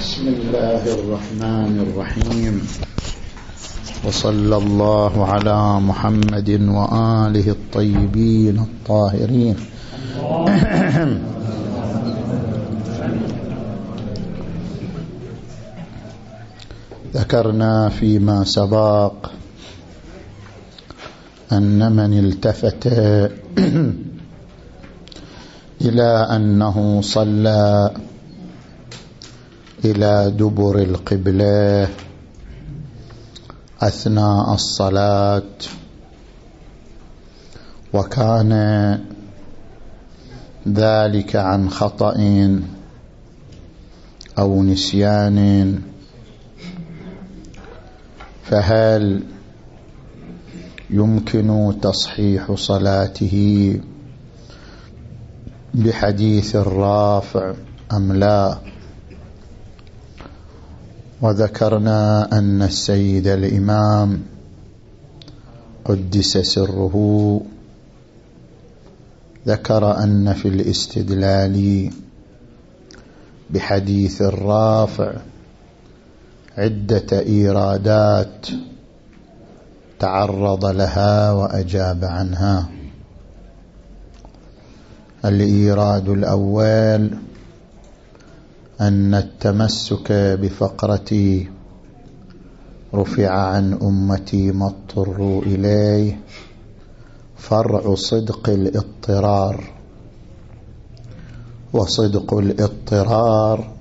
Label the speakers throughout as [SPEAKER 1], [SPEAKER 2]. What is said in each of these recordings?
[SPEAKER 1] بسم الله الرحمن الرحيم. وصلى الله على محمد وآله الطيبين الطاهرين. ذكرنا فيما سبق أن من التفت إلى أنه صلى إلى دبر القبلة. أثناء الصلاة. وكان ذلك عن خطأ أو نسيان. فهل يمكن تصحيح صلاته بحديث الرافع أم لا؟ وذكرنا أن السيد الإمام قدس سره. ذكر أن في الاستدلال بحديث الرافع عدة إيرادات تعرض لها وأجاب عنها. الإيراد الأول أن التمسك بفقرتي رفع عن أمتي ما اضطروا إليه فرع صدق الاضطرار وصدق الاضطرار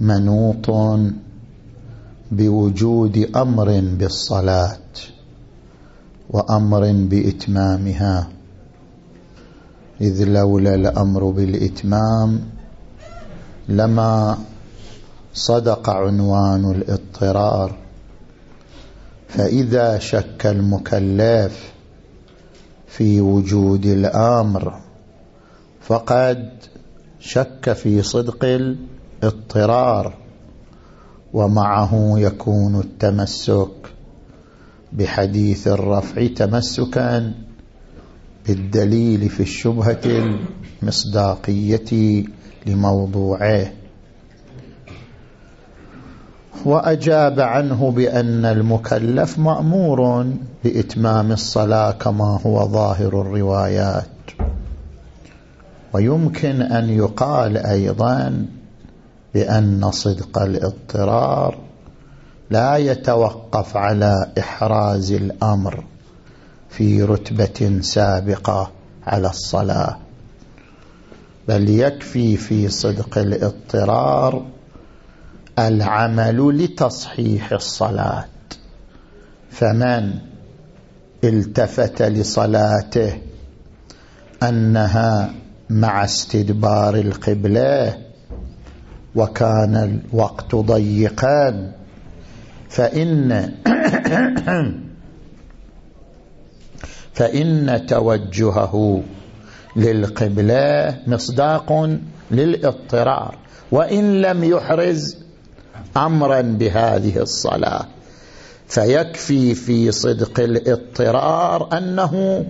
[SPEAKER 1] منوط بوجود أمر بالصلاة وأمر بإتمامها إذ لولا الأمر بالإتمام لما صدق عنوان الاضطرار فإذا شك المكلف في وجود الأمر فقد شك في صدق الاضطرار ومعه يكون التمسك بحديث الرفع تمسكا بالدليل في الشبهة المصداقية لموضوعه. وأجاب عنه بأن المكلف مأمور بإتمام الصلاة كما هو ظاهر الروايات. ويمكن أن يقال أيضا بأن صدق الاضطرار لا يتوقف على إحراز الأمر في رتبة سابقة على الصلاة. بل يكفي في صدق الاضطرار العمل لتصحيح الصلاة. فمن التفت لصلاته أنها مع استدبار القبلة وكان الوقت ضيقا فإن فإن توجهه للقبلة مصداق للاضطرار وإن لم يحرز أمرا بهذه الصلاة. فيكفي في صدق الاضطرار أنه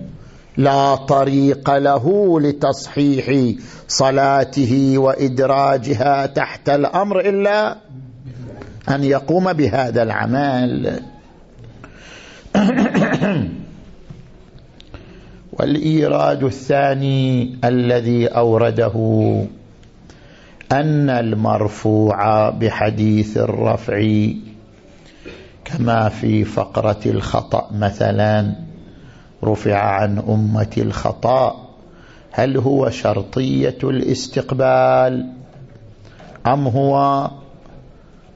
[SPEAKER 1] لا طريق له لتصحيح صلاته وإدراجها تحت الأمر إلا أن يقوم بهذا العمل. والإيراد الثاني الذي أورده أن المرفوع بحديث الرفع كما في فقرة الخطأ مثلا رفع عن أمة الخطأ هل هو شرطية الاستقبال أم هو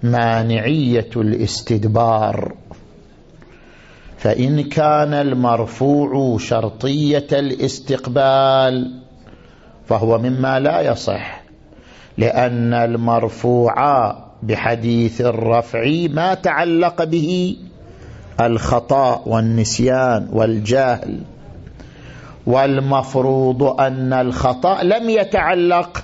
[SPEAKER 1] مانعية الاستدبار فإن كان المرفوع شرطية الاستقبال فهو مما لا يصح لأن المرفوع بحديث الرفع ما تعلق به الخطأ والنسيان والجهل والمفروض أن الخطأ لم يتعلق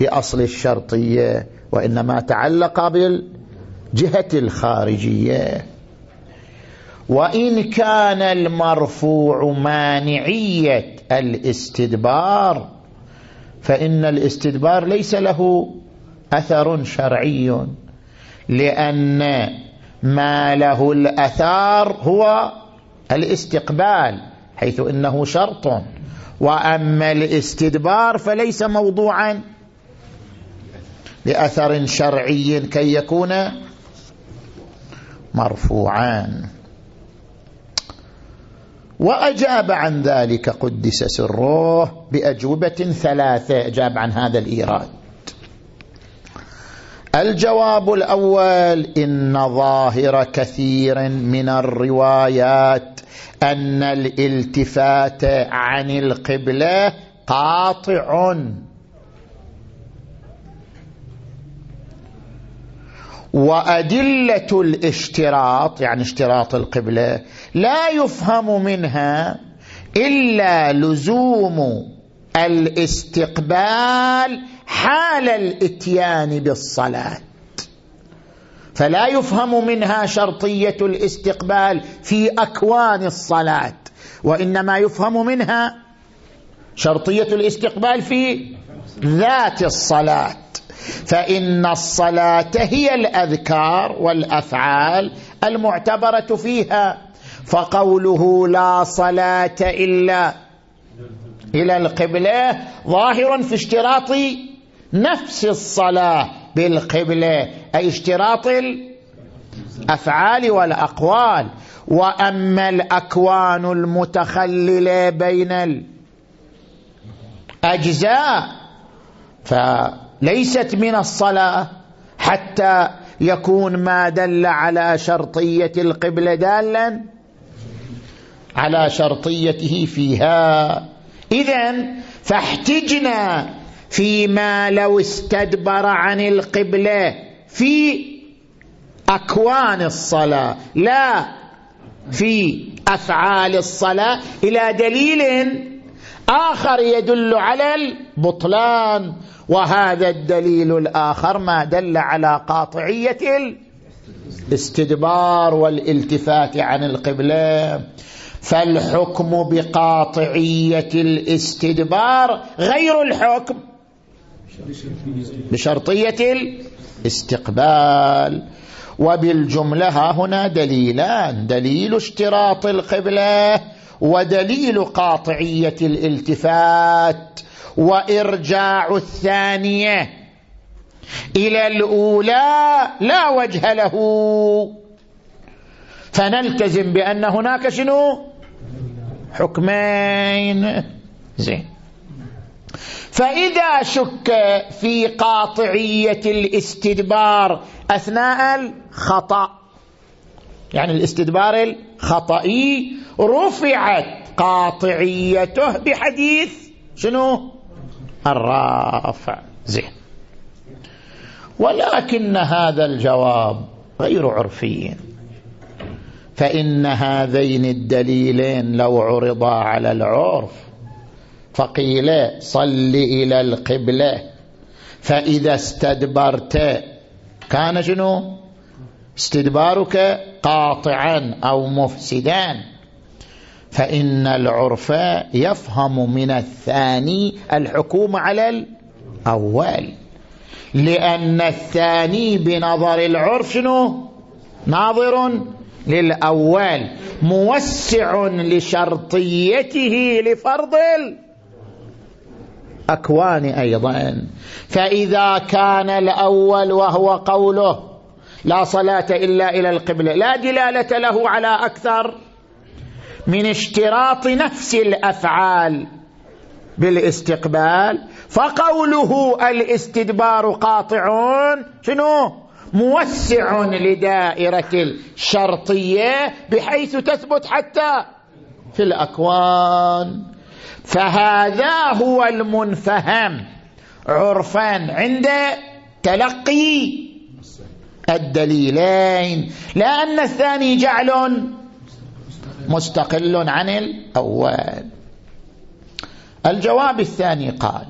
[SPEAKER 1] بأصل الشرطية وإنما تعلق بالجهة الخارجية. وإن كان المرفوع مانعية الاستدبار فإن الاستدبار ليس له أثر شرعي لأن ما له الأثار هو الاستقبال حيث إنه شرط. وأما الاستدبار فليس موضوعا لأثر شرعي كي يكون مرفوعان وأجاب عن ذلك قدس سره بأجوبة ثلاثة أجاب عن هذا الإيراد. الجواب الأول إن ظاهر كثير من الروايات أن الالتفات عن القبلة قاطع. وأدلة الاشتراط يعني اشتراط القبلة لا يفهم منها إلا لزوم الاستقبال حال الإتيان بالصلاة. فلا يفهم منها شرطية الاستقبال في أكوان الصلاة وإنما يفهم منها شرطية الاستقبال في ذات الصلاة. فإن الصلاة هي الأذكار والأفعال المعتبرة فيها فقوله لا صلاة إلا إلى القبلة ظاهر في اشتراط نفس الصلاة بالقبلة أي اشتراط الأفعال والأقوال. وأما الأكوان المتخللة بين الأجزاء فليست من الصلاة حتى يكون ما دل على شرطية القبلة دالا على شرطيته فيها. إذا فاحتجنا فيما لو استدبر عن القبلة في أكوان الصلاة لا في أفعال الصلاة إلى دليل آخر يدل على البطلان. وهذا الدليل الآخر ما دل على قاطعية الاستدبار والالتفات عن القبلة. فالحكم بقاطعية الاستدبار غير الحكم. بشرطية الاستقبال. وبالجملة هنا دليلان. دليل اشتراط القبلة ودليل قاطعية الالتفات. وإرجاع الثانية. إلى الأولى لا وجه له. فنلتزم بأن هناك شنو؟ حكمين. زين. فإذا شك في قاطعية الاستدبار أثناء الخطأ يعني الاستدبار الخطئي رفعت قاطعيته بحديث شنو؟ الرافع. زين. ولكن هذا الجواب غير عرفي. فإن هذين الدليلين لو عرضا على العرف فقيل صل إلى القبلة. فإذا استدبرت كان شنو؟ استدبارك قاطعا أو مفسدا. فإن العرف يفهم من الثاني الحكوم على الأول. لأن الثاني بنظر العرف شنو؟ ناظر للأول موسع لشرطيته لفرض أكوان أيضا. فإذا كان الأول وهو قوله لا صلاة إلا إلى القبلة لا دلالة له على أكثر من اشتراط نفس الأفعال بالاستقبال فقوله الاستدبار قاطع شنو؟ موسع لدائرة الشرطية بحيث تثبت حتى في الأكوان. فهذا هو المنفهم عرفا عند تلقي الدليلين. لأن الثاني جعل مستقل عن الأول. الجواب الثاني قال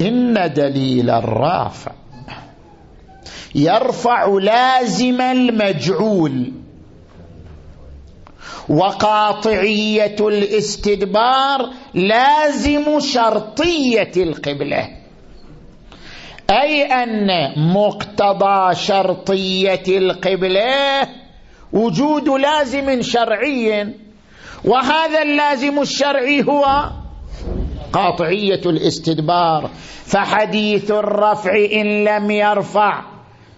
[SPEAKER 1] إن دليل الرافع يرفع لازم المجعول وقاطعية الاستدبار لازم شرطية القبلة أي أن مقتضى شرطية القبلة وجود لازم شرعي وهذا اللازم الشرعي هو قاطعية الاستدبار فحديث الرفع إن لم يرفع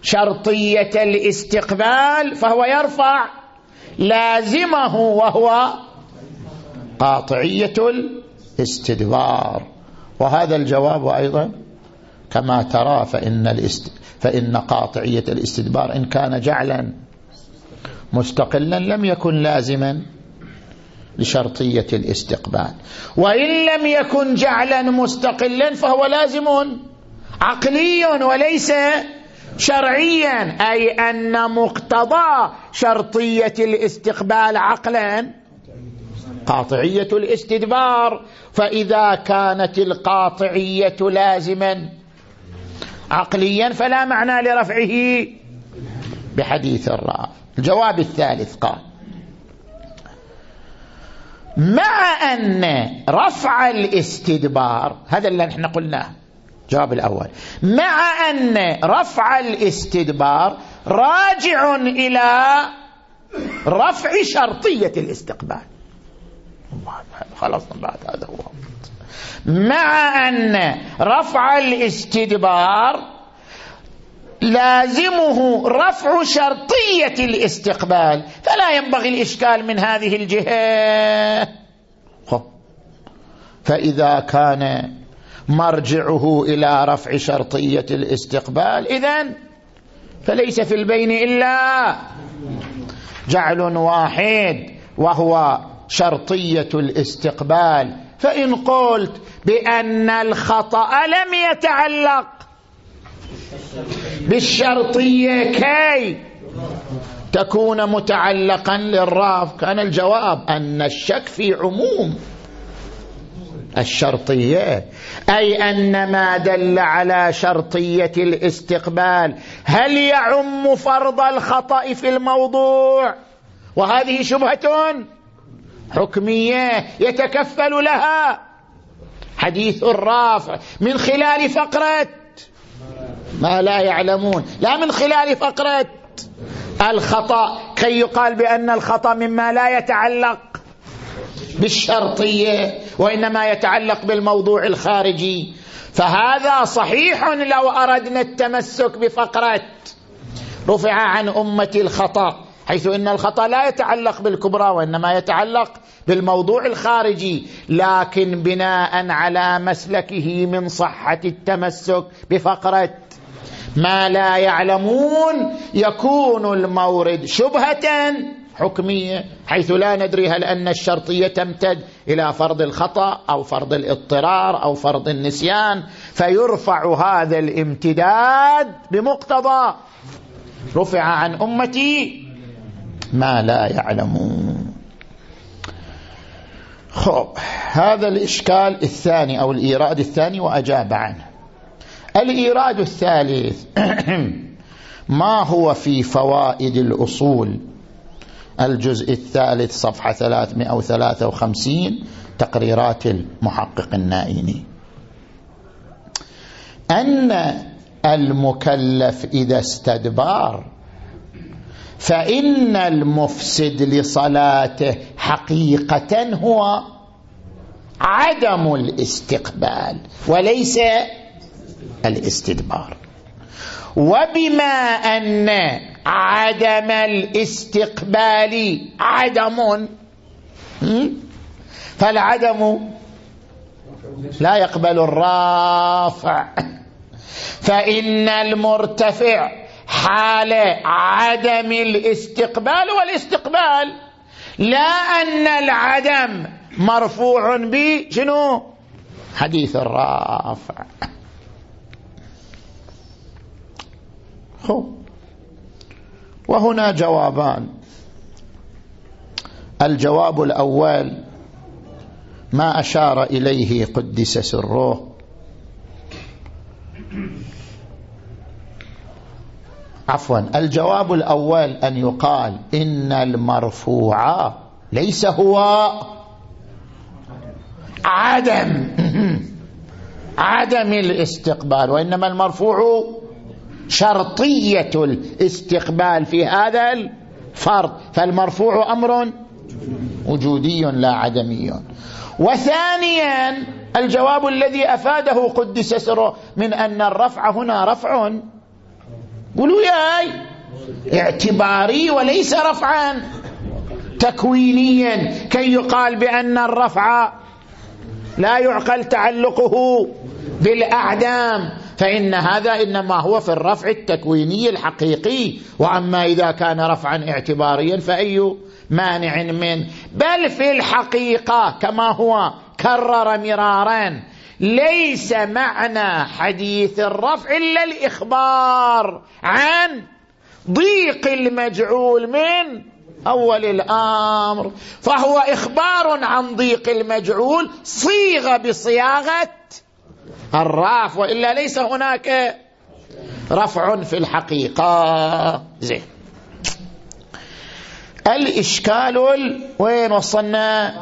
[SPEAKER 1] شرطية الاستقبال فهو يرفع لازمه وهو قاطعية الاستدبار وهذا الجواب أيضا كما ترى فإن. فإن قاطعية الاستدبار إن كان جعلا مستقلا لم يكن لازما لشرطية الاستقبال. وإن لم يكن جعلا مستقلا فهو لازم عقلي وليس شرعيا أي أن مقتضى شرطية الاستقبال عقلا قاطعية الاستدبار. فإذا كانت القاطعية لازما عقليا فلا معنى لرفعه بحديث الرافع الجواب الثالث قال مع أن رفع الاستدبار هذا اللي نحن قلناه الجواب الأول مع أن رفع الاستدبار راجع إلى رفع شرطية الاستقبال. خلاص بعد هذا هو. مع أن رفع الاستدبار لازمه رفع شرطية الاستقبال. فلا ينبغي الإشكال من هذه الجهة. فإذا كان مرجعه إلى رفع شرطية الاستقبال إذن فليس في البين إلا جعل واحد وهو شرطية الاستقبال. فإن قلت بأن الخطأ لم يتعلق بالشرطية كي تكون متعلقا للراف كان الجواب أن الشك في عموم الشرطية أي أن ما دل على شرطية الاستقبال. هل يعم فرض الخطأ في الموضوع؟ وهذه شبهة حكمية يتكفل لها. حديث الرافع من خلال فقرة ما لا يعلمون. لا من خلال فقرة الخطأ. كي يقال بأن الخطأ مما لا يتعلق بالشرطية وإنما يتعلق بالموضوع الخارجي. فهذا صحيح لو أردنا التمسك بفقرة رفع عن أمة الخطأ حيث إن الخطأ لا يتعلق بالكبرى وإنما يتعلق بالموضوع الخارجي. لكن بناء على مسلكه من صحة التمسك بفقرة ما لا يعلمون يكون المورد شبهة حكمية حيث لا ندري هل أن الشرطيه تمتد إلى فرض الخطأ أو فرض الاضطرار أو فرض النسيان فيرفع هذا الامتداد بمقتضى. رفع عن أمتي ما لا يعلمون. خب هذا الإشكال الثاني أو الإيراد الثاني وأجاب عنه. الإيراد الثالث ما هو في فوائد الأصول؟ الجزء الثالث صفحة 353 تقريرات المحقق النائني أن المكلف إذا استدبار فإن المفسد لصلاته حقيقة هو عدم الاستقبال وليس الاستدبار. وبما أن عدم الاستقبال عدم فالعدم لا يقبل الرافع. فإن المرتفع حال عدم الاستقبال والاستقبال لا أن العدم مرفوع بشنو؟ حديث الرافع. وهنا جوابان. الجواب الأول ما أشار إليه قدس سره. عفوا الجواب الأول أن يقال إن المرفوع ليس هو عدم. عدم الاستقبال وإنما المرفوع شرطية الاستقبال في هذا الفرض فالمرفوع أمر وجودي لا عدمي. وثانيا الجواب الذي أفاده قدس سره من أن الرفع هنا رفع. قولوا ياي اعتباري وليس رفعا تكوينيا. كي يقال بأن الرفع لا يعقل تعلقه بالأعدام. فإن هذا إنما هو في الرفع التكويني الحقيقي. وأما إذا كان رفعا اعتباريا فأي مانع من؟ بل في الحقيقة كما هو كرر مرارا. ليس معنى حديث الرفع إلا الإخبار عن ضيق المجعول من أول الأمر. فهو إخبار عن ضيق المجعول صيغ بصياغة الراف وإلا ليس هناك رفع في الحقيقة. زين. الإشكال وين وصلنا؟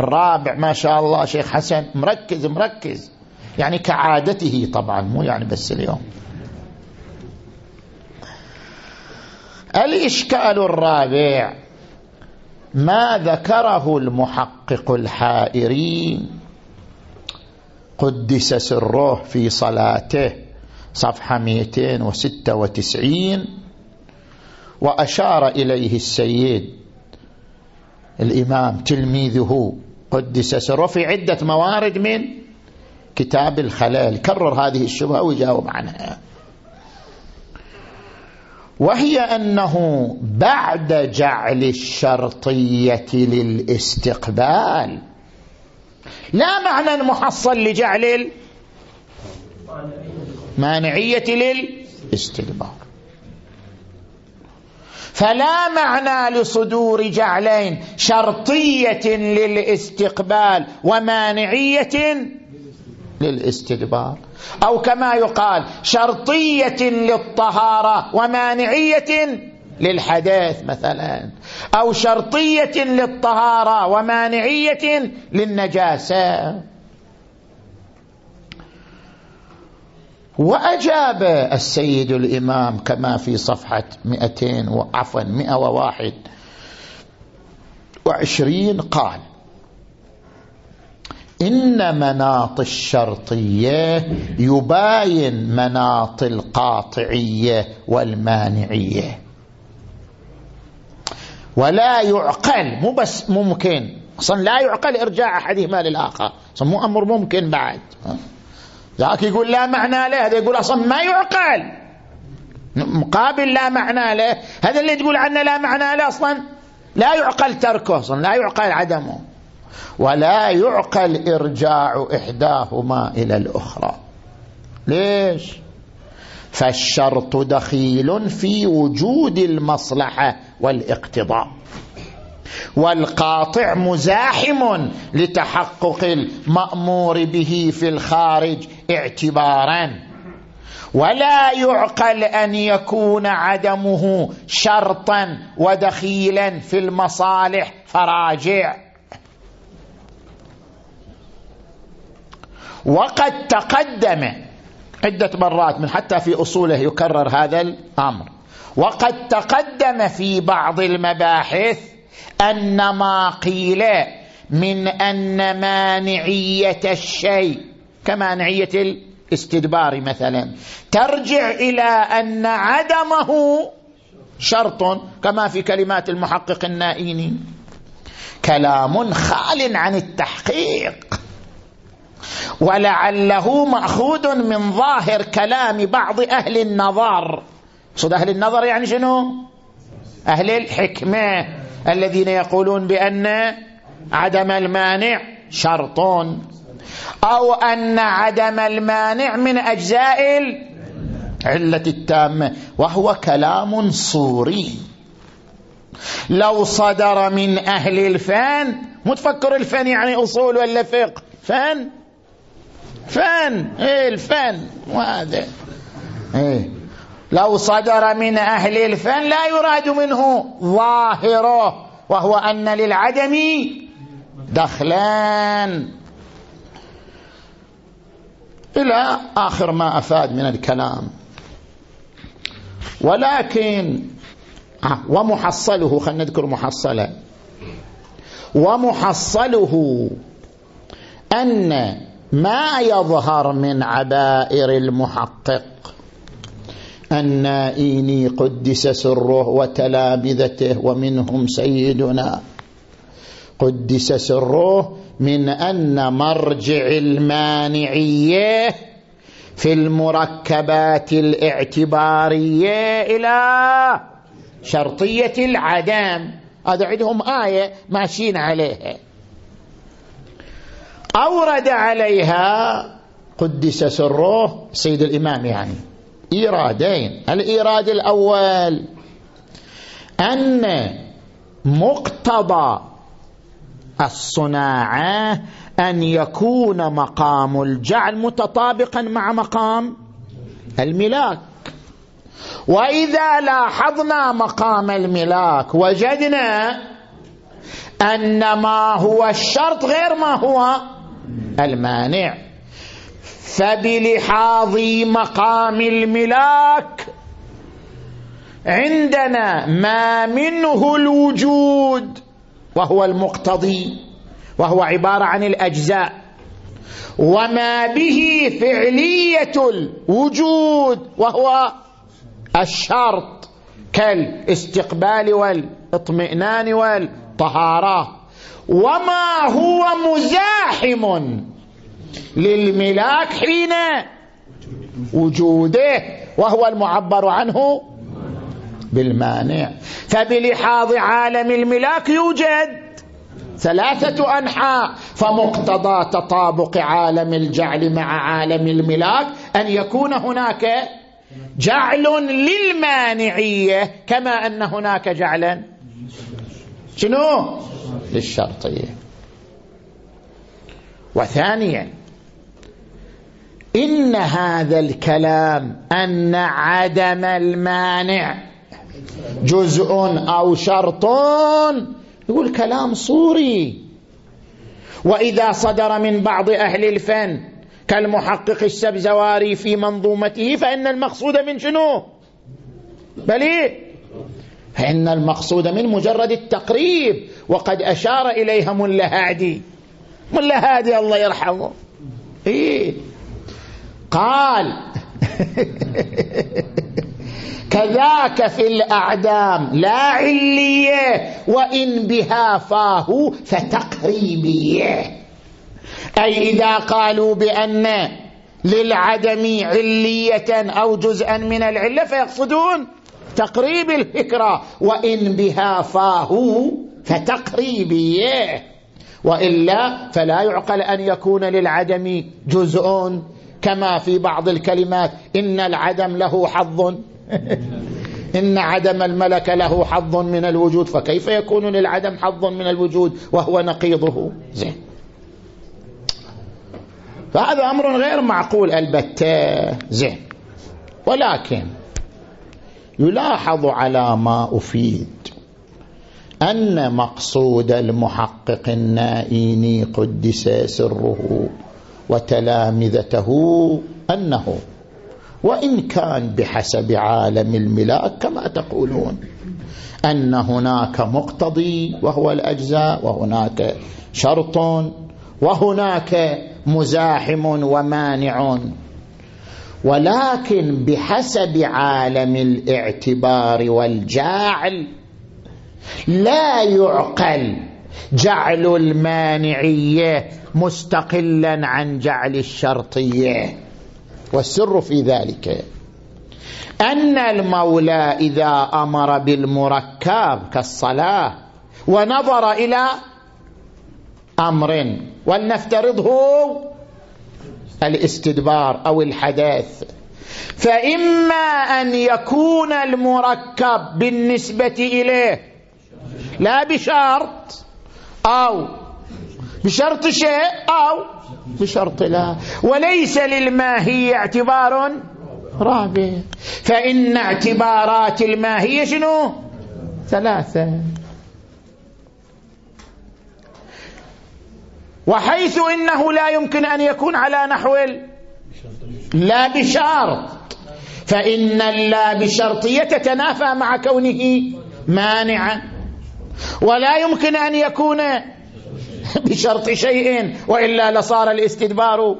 [SPEAKER 1] الرابع ما شاء الله شيخ حسن. مركز مركز. يعني كعادته طبعا مو يعني بس اليوم. الإشكال الرابع ما ذكره المحقق الحائري. قدس سره في صلاته. صفحة 296 وأشار إليه السيد. الإمام تلميذه قدس سره في عدة موارد من كتاب الخلال كرر هذه الشبهة ويجاوب عنها. وهي أنه بعد جعل الشرطية للاستقبال لا معنى محصل لجعل المانعية للاستدبار. فلا معنى لصدور جعلين شرطية للاستقبال ومانعية للاستدبار. أو كما يقال شرطية للطهارة ومانعية للحدث مثلا أو شرطية للطهارة ومانعية للنجاسة. وأجاب السيد الإمام كما في صفحة 200 وعفوا 101 وعشرين قال إن مناط الشرطية يباين مناط القاطعية والمانعية. ولا يعقل. مو بس ممكن. أصلا لا يعقل إرجاع احدهما للاخر أصلا مو أمر ممكن بعد. ذاك يقول لا معنى له. هذا يقول أصلا ما يعقل. مقابل لا معنى له. هذا اللي تقول عنه لا معنى له أصلا. لا يعقل تركه. أصلا لا يعقل عدمه. ولا يعقل إرجاع إحداهما إلى الأخرى. ليش؟ فالشرط دخيل في وجود المصلحة. والاقتضاء. والقاطع مزاحم لتحقق المأمور به في الخارج اعتبارا. ولا يعقل أن يكون عدمه شرطا ودخيلا في المصالح فراجع. وقد تقدم عدة مرات من حتى في أصوله يكرر هذا الأمر. وقد تقدم في بعض المباحث أن ما قيل من أن مانعية الشيء كمانعية الاستدبار مثلا ترجع إلى أن عدمه شرط كما في كلمات المحقق النائيني كلام خال عن التحقيق. ولعله مأخوذ من ظاهر كلام بعض أهل النظر صد أهل النظر يعني شنو؟ أهل الحكمة الذين يقولون بأن عدم المانع شرط أو أن عدم المانع من أجزاء العلة التامة وهو كلام صوري لو صدر من أهل الفن متفكر الفن يعني أصول ولا فقه؟ فن. فن. إيه الفن. وهذا. إيه. لو صدر من أهل الفن لا يراد منه ظاهره وهو أن للعدم دخلان. إلى آخر ما أفاد من الكلام. ولكن آه، ومحصله خلينا نذكر محصله. ومحصله أن ما يظهر من عبائر المحقق النائيني قدس سره وتلامذته ومنهم سيدنا. قدس سره من أن مرجع المانعية في المركبات الاعتبارية إلى شرطية العدم. هذا عندهم آية ماشيين عليها. أورد عليها قدس سره سيد الإمام يعني. إيرادين. الإيراد الأول أن مقتضى الصناعة أن يكون مقام الجعل متطابقا مع مقام الملاك. وإذا لاحظنا مقام الملاك وجدنا أن ما هو الشرط غير ما هو المانع. فبلحاظ مقام الملاك. عندنا ما منه الوجود وهو المقتضي وهو عبارة عن الأجزاء. وما به فعلية الوجود وهو الشرط كالاستقبال والاطمئنان والطهارة. وما هو مزاحم للملاك حين وجوده وهو المعبر عنه بالمانع. فبلحاظ عالم الملاك يوجد ثلاثة أنحاء فمقتضى تطابق عالم الجعل مع عالم الملاك أن يكون هناك جعل للمانعية كما أن هناك جعلا شنو؟ للشرطية. وثانيا إن هذا الكلام أن عدم المانع جزء أو شرط يقول كلام صوري. وإذا صدر من بعض أهل الفن كالمحقق السبزواري في منظومته فإن المقصود من شنو؟ بل فإن المقصود من مجرد التقريب وقد أشار إليها ملا هادي ملا هادي الله يرحمه. إيه. قال كذاك في الأعدام لا علية وإن بها فاه فتقريبية. أي إذا قالوا بأن للعدم علية أو جزءا من العلة فيقصدون تقريب الفكرة وإن بها فاه فتقريبية. وإلا فلا يعقل أن يكون للعدم جزء كما في بعض الكلمات إن العدم له حظ. إن عدم الملك له حظ من الوجود. فكيف يكون للعدم حظ من الوجود وهو نقيضه؟ زين. فهذا أمر غير معقول البتة. زين. ولكن يلاحظ على ما أفيد أن مقصود المحقق النائيني قدس سره. وتلامذته أنه وإن كان بحسب عالم الملاك كما تقولون أن هناك مقتضي وهو الأجزاء وهناك شرط وهناك مزاحم ومانع. ولكن بحسب عالم الاعتبار والجعل لا يعقل جعل المانعية مستقلا عن جعل الشرطية. والسر في ذلك أن المولى إذا أمر بالمركب كالصلاة ونظر إلى أمر ولنفترضه الاستدبار أو الحداث. فإما أن يكون المركب بالنسبة إليه لا بشرط أو. بشرط شيء أو. بشرط لا. وليس للماهية اعتبار رابع. فإن اعتبارات الماهية شنو؟ ثلاثة. وحيث إنه لا يمكن أن يكون على نحو لا بشرط. فإن اللا بشرطية تتنافى مع كونه مانعا. ولا يمكن أن يكون بشرط شيء وإلا لصار الاستدبار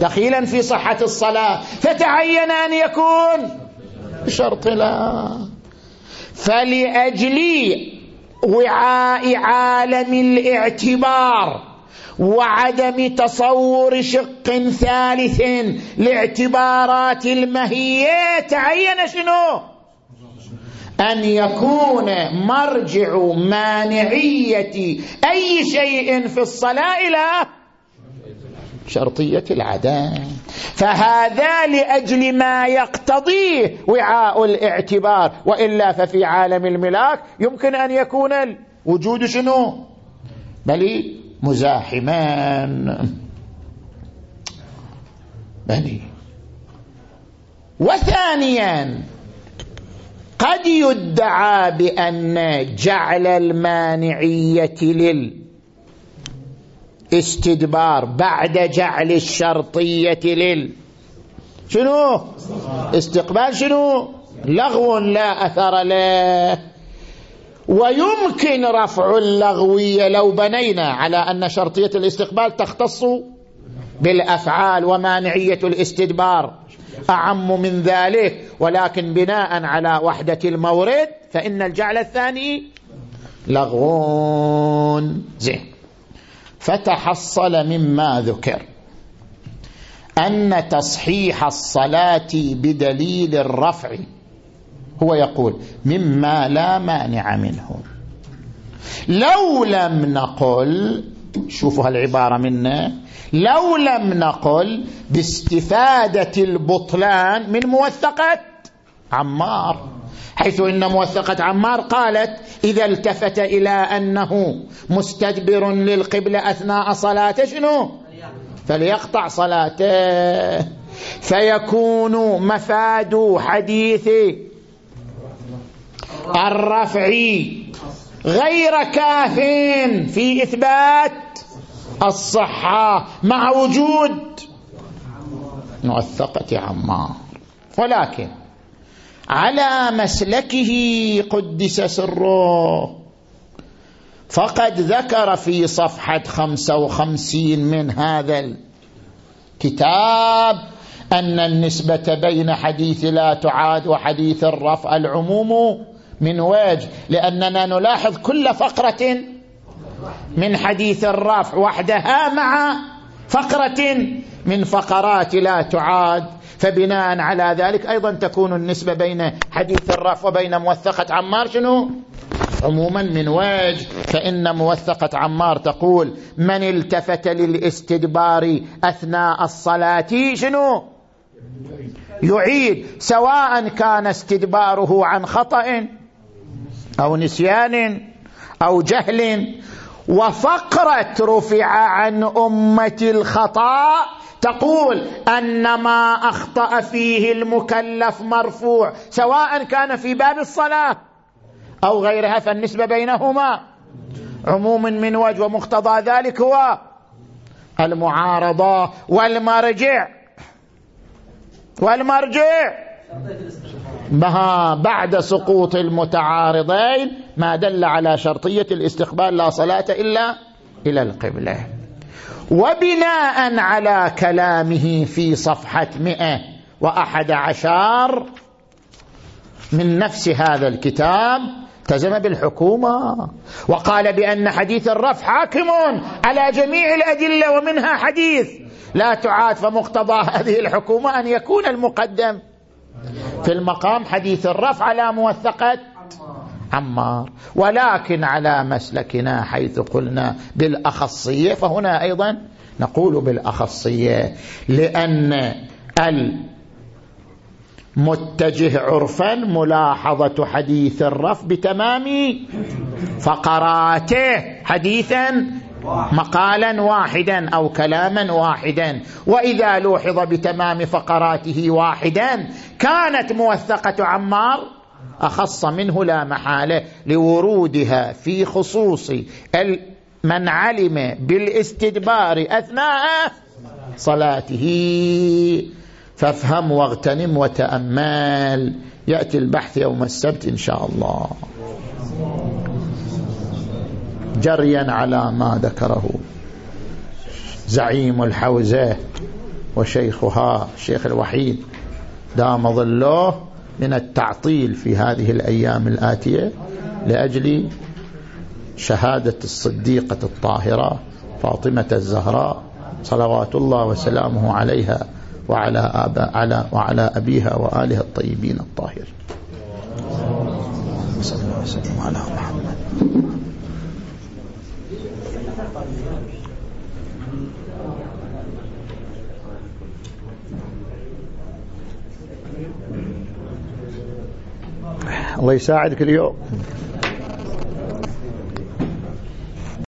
[SPEAKER 1] دخيلا في صحة الصلاة. فتعين أن يكون بشرط لا. فلأجل وعاء عالم الاعتبار وعدم تصور شق ثالث لاعتبارات المهية تعين شنو؟ أن يكون مرجع مانعية أي شيء في الصلاة إلى شرطية العدم. فهذا لأجل ما يقتضيه وعاء الاعتبار. وإلا ففي عالم الملاك يمكن أن يكون الوجود شنو؟ بل مزاحمان بل. وثانيا قد يدعى بأن جعل المانعية للاستدبار بعد جعل الشرطية لل شنو؟ استقبال شنو؟ لغو لا أثر له. ويمكن رفع اللغوية لو بنينا على أن شرطية الاستقبال تختص بالأفعال ومانعية الاستدبار. أعم من ذلك ولكن بناء على وحدة المورد فإن الجعل الثاني لغون زين. فتحصل مما ذكر. أن تصحيح الصلاة بدليل الرفع. هو يقول مما لا مانع منه. لو لم نقل شوفوا هالعبارة منا لو لم نقل باستفادة البطلان من موثقة عمار حيث إن موثقة عمار قالت إذا التفت إلى أنه مستدبر للقبلة أثناء صلاته شنو؟ فليقطع صلاته. فيكون مفاد حديث الرفع غير كاف في إثبات الصحة مع وجود. موثقة عمار. ولكن على مسلكه قدس سره. فقد ذكر في صفحة خمسة وخمسين من هذا الكتاب أن النسبة بين حديث لا تعاد وحديث الرفع العموم من وجه لأننا نلاحظ كل فقرة من حديث الرفع وحدها مع فقرة من فقرات لا تعاد. فبناء على ذلك أيضا تكون النسبة بين حديث الرفع وبين موثقة عمار شنو؟ عموما من وجه فإن موثقة عمار تقول من التفت للاستدبار أثناء الصلاة شنو؟ يعيد سواء كان استدباره عن خطأ أو نسيان أو جهل وفقرة رفع عن أمة الخطأ تقول أن ما أخطأ فيه المكلف مرفوع سواء كان في باب الصلاة أو غيرها فالنسبة بينهما عموم من وجه ومقتضى ذلك هو المعارضة والمرجع. والمرجع. بها بعد سقوط المتعارضين ما دل على شرطية الاستقبال لا صلاة إلا إلى القبلة. وبناء على كلامه في صفحة مئة وأحد عشر من نفس هذا الكتاب التزم بالحكومة وقال بأن حديث الرفع حاكم على جميع الأدلة ومنها حديث لا تعاد فمقتضى هذه الحكومة أن يكون المقدم. في المقام حديث الرفع على موثقة. عمار. ولكن على مسلكنا حيث قلنا بالأخصية فهنا أيضا نقول بالأخصية لأن المتجه عرفا ملاحظة حديث الرف بتمام فقراته حديثا مقالا واحدا أو كلاما واحدا. وإذا لوحظ بتمام فقراته واحدا كانت موثقة عمار أخص منه لا محالة لورودها في خصوص من علم بالاستدبار أثناء صلاته. فافهم واغتنم وتأمل. يأتي البحث يوم السبت إن شاء الله. جريا على ما ذكره. زعيم الحوزة وشيخها الشيخ الوحيد. دام ظله من التعطيل في هذه الأيام الآتية لأجل شهادة الصديقة الطاهرة فاطمة الزهراء صلوات الله وسلامه عليها وعلى, آباء على وعلى أبيها وآلها الطيبين الطاهرين. صلى الله وسلم على محمد. الله يساعدك اليوم